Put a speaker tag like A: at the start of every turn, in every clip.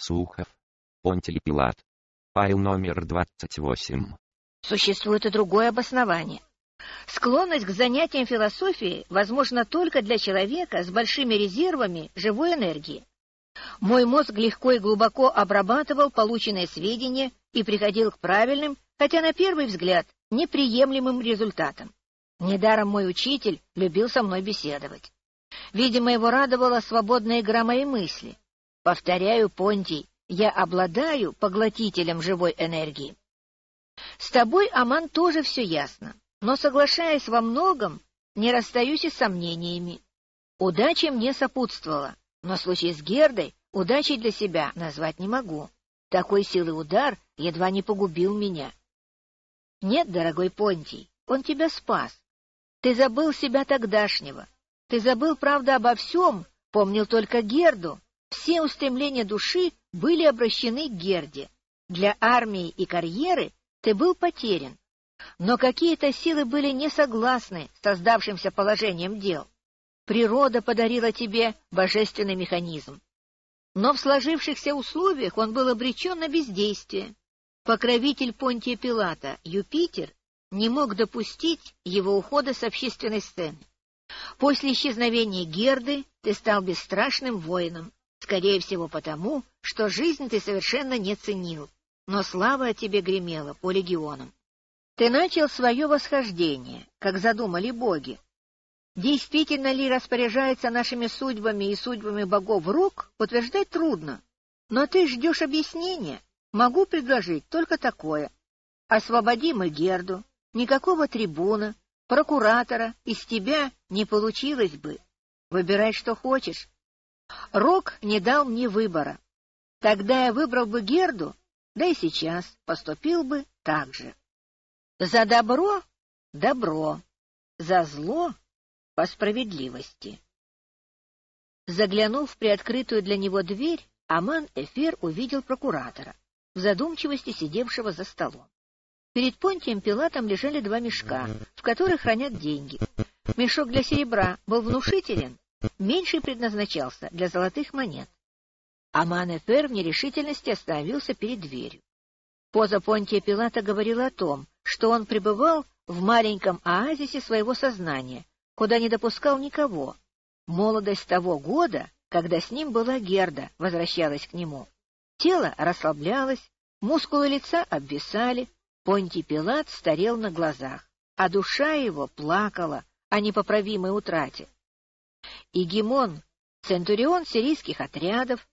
A: Сухов. Понтиль Пилат. Файл номер 28.
B: Существует и другое обоснование. Склонность к занятиям философией возможна только для человека с большими резервами живой энергии. Мой мозг легко и глубоко обрабатывал полученные сведения и приходил к правильным, хотя на первый взгляд, неприемлемым результатам. Недаром мой учитель любил со мной беседовать. Видимо, его радовала свободная игра моей мысли. Повторяю, Понтий, я обладаю поглотителем живой энергии. С тобой, Аман, тоже все ясно, но, соглашаясь во многом, не расстаюсь и с сомнениями. Удача мне сопутствовала, но случай с Гердой удачей для себя назвать не могу. Такой силы удар едва не погубил меня. Нет, дорогой Понтий, он тебя спас. Ты забыл себя тогдашнего. Ты забыл, правда, обо всем, помнил только Герду. Все устремления души были обращены к Герде. Для армии и карьеры ты был потерян. Но какие-то силы были не согласны с создавшимся положением дел. Природа подарила тебе божественный механизм. Но в сложившихся условиях он был обречен на бездействие. Покровитель Понтия Пилата, Юпитер, не мог допустить его ухода с общественной сцены. После исчезновения Герды ты стал бесстрашным воином, скорее всего потому, что жизнь ты совершенно не ценил, но слава о тебе гремела по легионам. Ты начал свое восхождение, как задумали боги, Действительно ли распоряжается нашими судьбами и судьбами богов рук, утверждать трудно. Но ты ждешь объяснения. Могу предложить только такое. Освободи мы Герду, никакого трибуна, прокуратора из тебя не получилось бы. Выбирай, что хочешь. Рок не дал мне выбора. Тогда я выбрал бы Герду, да и сейчас поступил бы так же. За добро — добро, за зло по справедливости. Заглянув в приоткрытую для него дверь, Аман Эфир увидел прокуратора, в задумчивости сидевшего за столом. Перед Понтием Пилатом лежали два мешка, в которых хранят деньги. Мешок для серебра был внушителен, меньший предназначался для золотых монет. Аман Эфер в нерешительности остановился перед дверью. Поза Понтия Пилата говорила о том, что он пребывал в маленьком оазисе своего сознания, куда не допускал никого. Молодость того года, когда с ним была Герда, возвращалась к нему. Тело расслаблялось, мускулы лица обвисали, Понтий Пилат старел на глазах, а душа его плакала о непоправимой утрате. Игимон, центурион сирийских отрядов,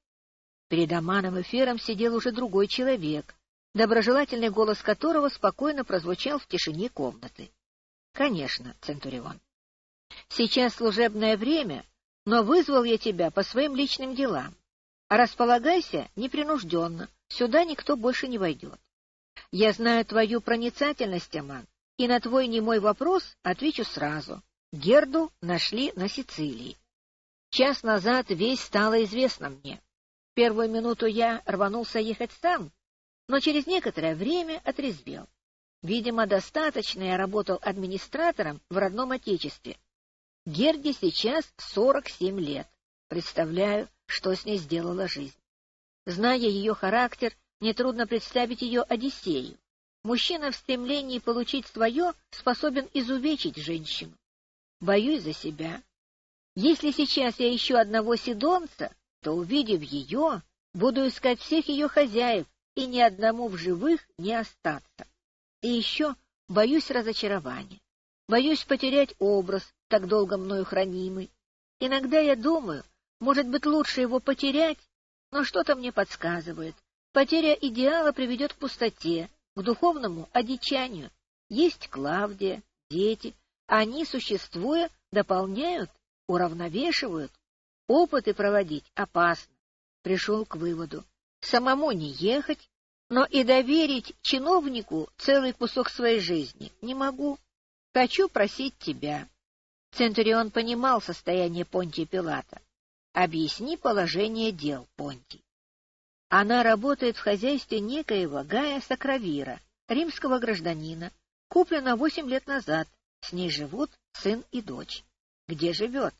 B: перед Аманом Эфиром сидел уже другой человек, доброжелательный голос которого спокойно прозвучал в тишине комнаты. Конечно, центурион. Сейчас служебное время, но вызвал я тебя по своим личным делам. Располагайся непринужденно, сюда никто больше не войдет. Я знаю твою проницательность, Аман, и на твой немой вопрос отвечу сразу. Герду нашли на Сицилии. Час назад весь стало известно мне. Первую минуту я рванулся ехать сам, но через некоторое время отрезвел. Видимо, достаточно я работал администратором в родном отечестве, Герде сейчас 47 лет. Представляю, что с ней сделала жизнь. Зная ее характер, нетрудно представить ее Одиссею. Мужчина в стремлении получить свое способен изувечить женщину. Боюсь за себя. Если сейчас я ищу одного седонца, то, увидев ее, буду искать всех ее хозяев, и ни одному в живых не остаться. И еще боюсь разочарования. Боюсь потерять образ, так долго мною хранимый. Иногда я думаю, может быть, лучше его потерять, но что-то мне подсказывает. Потеря идеала приведет к пустоте, к духовному одичанию. Есть Клавдия, дети, они, существуя, дополняют, уравновешивают. Опыты проводить опасно. Пришел к выводу. Самому не ехать, но и доверить чиновнику целый кусок своей жизни не могу. Хочу просить тебя. Центурион понимал состояние Понтия Пилата. Объясни положение дел, Понтий. Она работает в хозяйстве некоего Гая Сакравира, римского гражданина, куплена восемь лет назад. С ней живут сын и дочь. Где живет?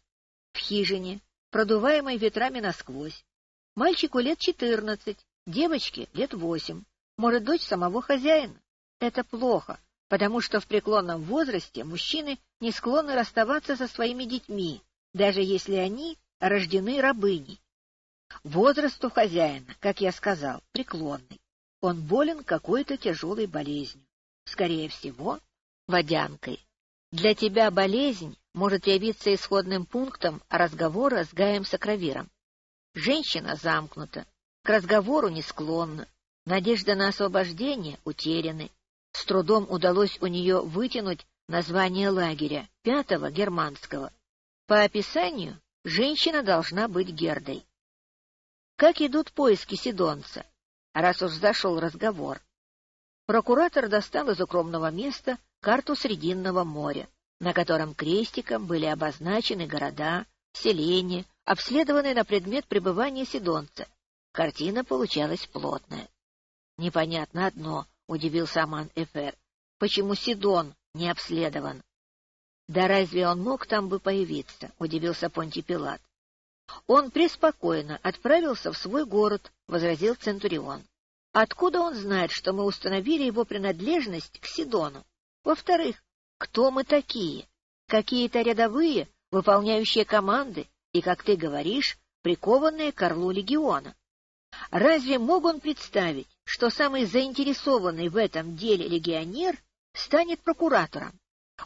B: В хижине, продуваемой ветрами насквозь. Мальчику лет четырнадцать, девочке лет восемь, может, дочь самого хозяина. Это плохо, потому что в преклонном возрасте мужчины не склонны расставаться со своими детьми, даже если они рождены рабыней. Возраст у хозяина, как я сказал, преклонный. Он болен какой-то тяжелой болезнью. Скорее всего, водянкой. Для тебя болезнь может явиться исходным пунктом разговора с Гаем Сокровиром. Женщина замкнута, к разговору не склонна, надежда на освобождение утеряны. С трудом удалось у нее вытянуть название лагеря, пятого германского. По описанию, женщина должна быть Гердой. Как идут поиски Сидонца, раз уж зашел разговор? Прокуратор достал из укромного места карту Срединного моря, на котором крестиком были обозначены города, селения, обследованные на предмет пребывания Сидонца. Картина получалась плотная. Непонятно одно, — удивился Аман Эфер, — почему Сидон не обследован? Да разве он мог там бы появиться? — удивился Понтий Пилат. Он преспокойно отправился в свой город, — возразил Центурион. Откуда он знает, что мы установили его принадлежность к Сидону? Во-вторых, кто мы такие? Какие-то рядовые, выполняющие команды, и, как ты говоришь, прикованные к орлу легиона. Разве мог он представить, что самый заинтересованный в этом деле легионер станет прокуратором,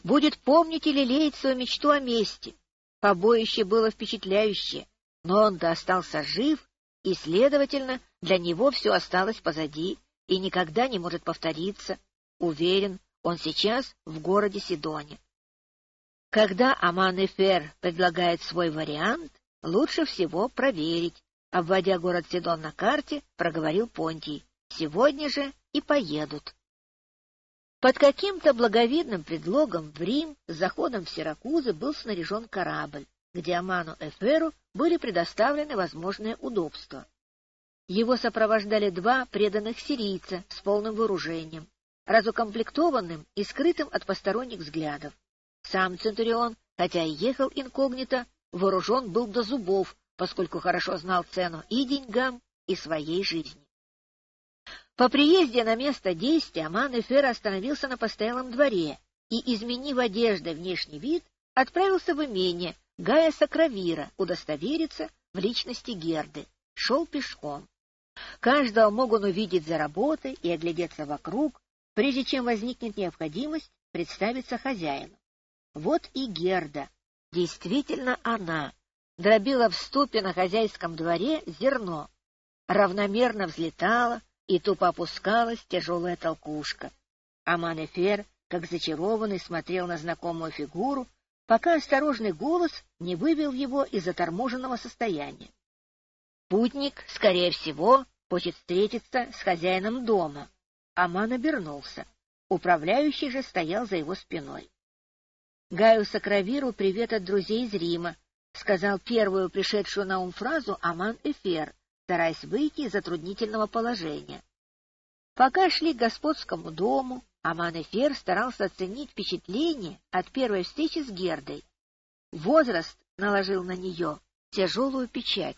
B: будет помнить и лелеять свою мечту о мести? Побоище было впечатляющее, но он-то остался жив, и, следовательно, для него все осталось позади и никогда не может повториться. Уверен, он сейчас в городе Сидоне. Когда Аман-Эфер предлагает свой вариант, лучше всего проверить. Обводя город Сидон на карте, проговорил Понтий. Сегодня же и поедут. Под каким-то благовидным предлогом в Рим с заходом в Сиракузы был снаряжен корабль где Аману Эферу были предоставлены возможные удобства. Его сопровождали два преданных сирийца с полным вооружением, разукомплектованным и скрытым от посторонних взглядов. Сам Центурион, хотя и ехал инкогнито, вооружен был до зубов, поскольку хорошо знал цену и деньгам, и своей жизни. По приезде на место действия Аман Эфер остановился на постоялом дворе и, изменив одежды внешний вид, отправился в имение, Гая Сакравира удостовериться в личности Герды, шел пешком. Каждого мог он увидеть за работой и оглядеться вокруг, прежде чем возникнет необходимость представиться хозяину. Вот и Герда, действительно она, дробила в ступе на хозяйском дворе зерно, равномерно взлетала и тупо опускалась тяжелая толкушка. Аман-Эфер, как зачарованный, смотрел на знакомую фигуру, пока осторожный голос не вывел его из заторможенного состояния. Путник, скорее всего, хочет встретиться с хозяином дома. Аман обернулся. Управляющий же стоял за его спиной. Гаю Сакравиру привет от друзей из Рима, сказал первую пришедшую на ум фразу Аман Эфер, стараясь выйти из затруднительного положения. Пока шли к господскому дому, Аман-Эфер старался оценить впечатление от первой встречи с Гердой. Возраст наложил на нее тяжелую печать.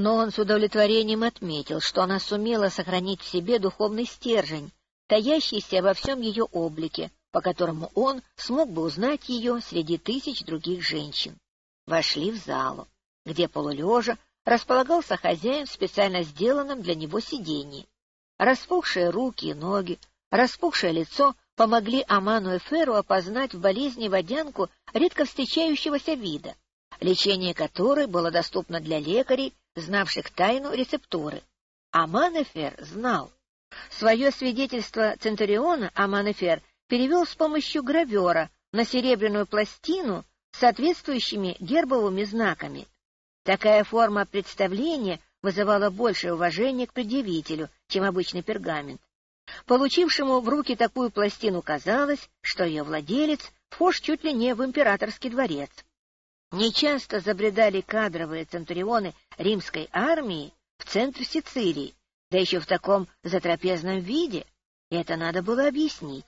B: Но он с удовлетворением отметил, что она сумела сохранить в себе духовный стержень, таящийся во всем ее облике, по которому он смог бы узнать ее среди тысяч других женщин. Вошли в залу, где полулежа располагался хозяин в специально сделанном для него сиденье. Распухшие руки и ноги, Распухшее лицо помогли Аману Эферу опознать в болезни водянку редко встречающегося вида, лечение которой было доступно для лекарей, знавших тайну рецептуры. Аман Эфер знал. Свое свидетельство Центуриона Аман Эфер перевел с помощью гравера на серебряную пластину с соответствующими гербовыми знаками. Такая форма представления вызывала большее уважение к предъявителю, чем обычный пергамент. Получившему в руки такую пластину казалось, что ее владелец вхож чуть ли не в императорский дворец. Нечасто забредали кадровые центурионы римской армии в центр Сицилии, да еще в таком затрапезном виде, это надо было объяснить.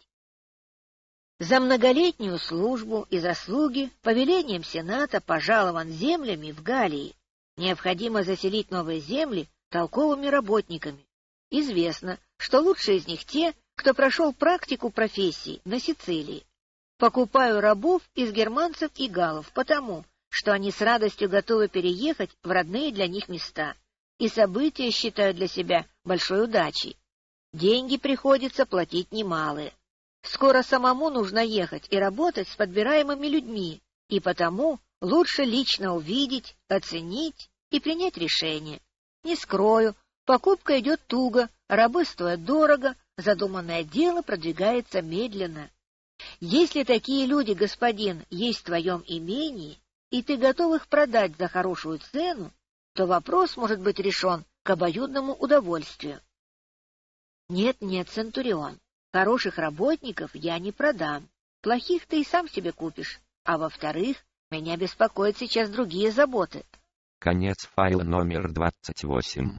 B: За многолетнюю службу и заслуги повелением Сената пожалован землями в Галлии, Необходимо заселить новые земли толковыми работниками. Известно, что лучшие из них те, кто прошел практику профессий на Сицилии. Покупаю рабов из германцев и галов, потому что они с радостью готовы переехать в родные для них места, и события считают для себя большой удачей. Деньги приходится платить немалые. Скоро самому нужно ехать и работать с подбираемыми людьми, и потому лучше лично увидеть, оценить и принять решение. Не скрою, покупка идет туго, рабы дорого, задуманное дело продвигается медленно. Если такие люди, господин, есть в твоем имении, и ты готов их продать за хорошую цену, то вопрос может быть решен к обоюдному удовольствию. Нет-нет, Центурион, хороших работников я не продам, плохих ты и сам себе купишь, а во-вторых, меня беспокоят сейчас другие заботы.
A: Конец файла номер двадцать восемь.